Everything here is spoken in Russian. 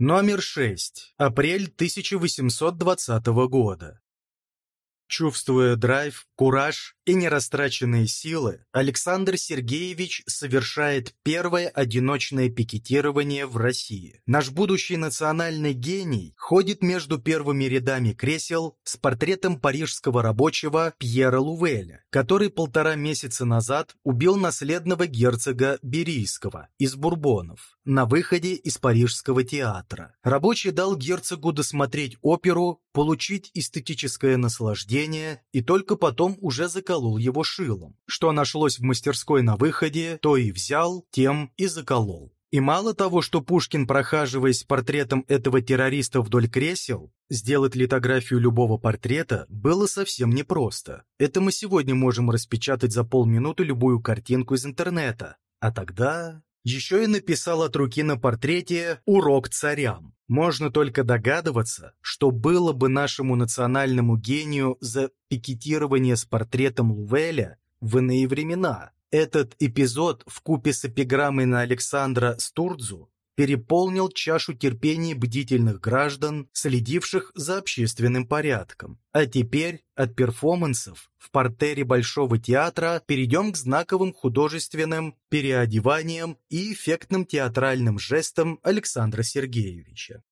Номер 6. Апрель 1820 года. Чувствуя драйв, кураж и нерастраченные силы, Александр Сергеевич совершает первое одиночное пикетирование в России. Наш будущий национальный гений ходит между первыми рядами кресел с портретом парижского рабочего Пьера Лувеля, который полтора месяца назад убил наследного герцога Берийского из Бурбонов на выходе из Парижского театра. Рабочий дал герцогу досмотреть оперу, получить эстетическое наслаждение и только потом уже заколол его шилом. Что нашлось в мастерской на выходе, то и взял, тем и заколол. И мало того, что Пушкин, прохаживаясь портретом этого террориста вдоль кресел, сделать литографию любого портрета было совсем непросто. Это мы сегодня можем распечатать за полминуты любую картинку из интернета. А тогда... Еще и написал от руки на портрете «Урок царям». Можно только догадываться, что было бы нашему национальному гению за пикетирование с портретом Лувеля в иные времена. Этот эпизод в купе с эпиграммой на Александра Стурдзу переполнил чашу терпения бдительных граждан, следивших за общественным порядком. А теперь от перформансов в портере Большого театра перейдем к знаковым художественным переодеваниям и эффектным театральным жестам Александра Сергеевича.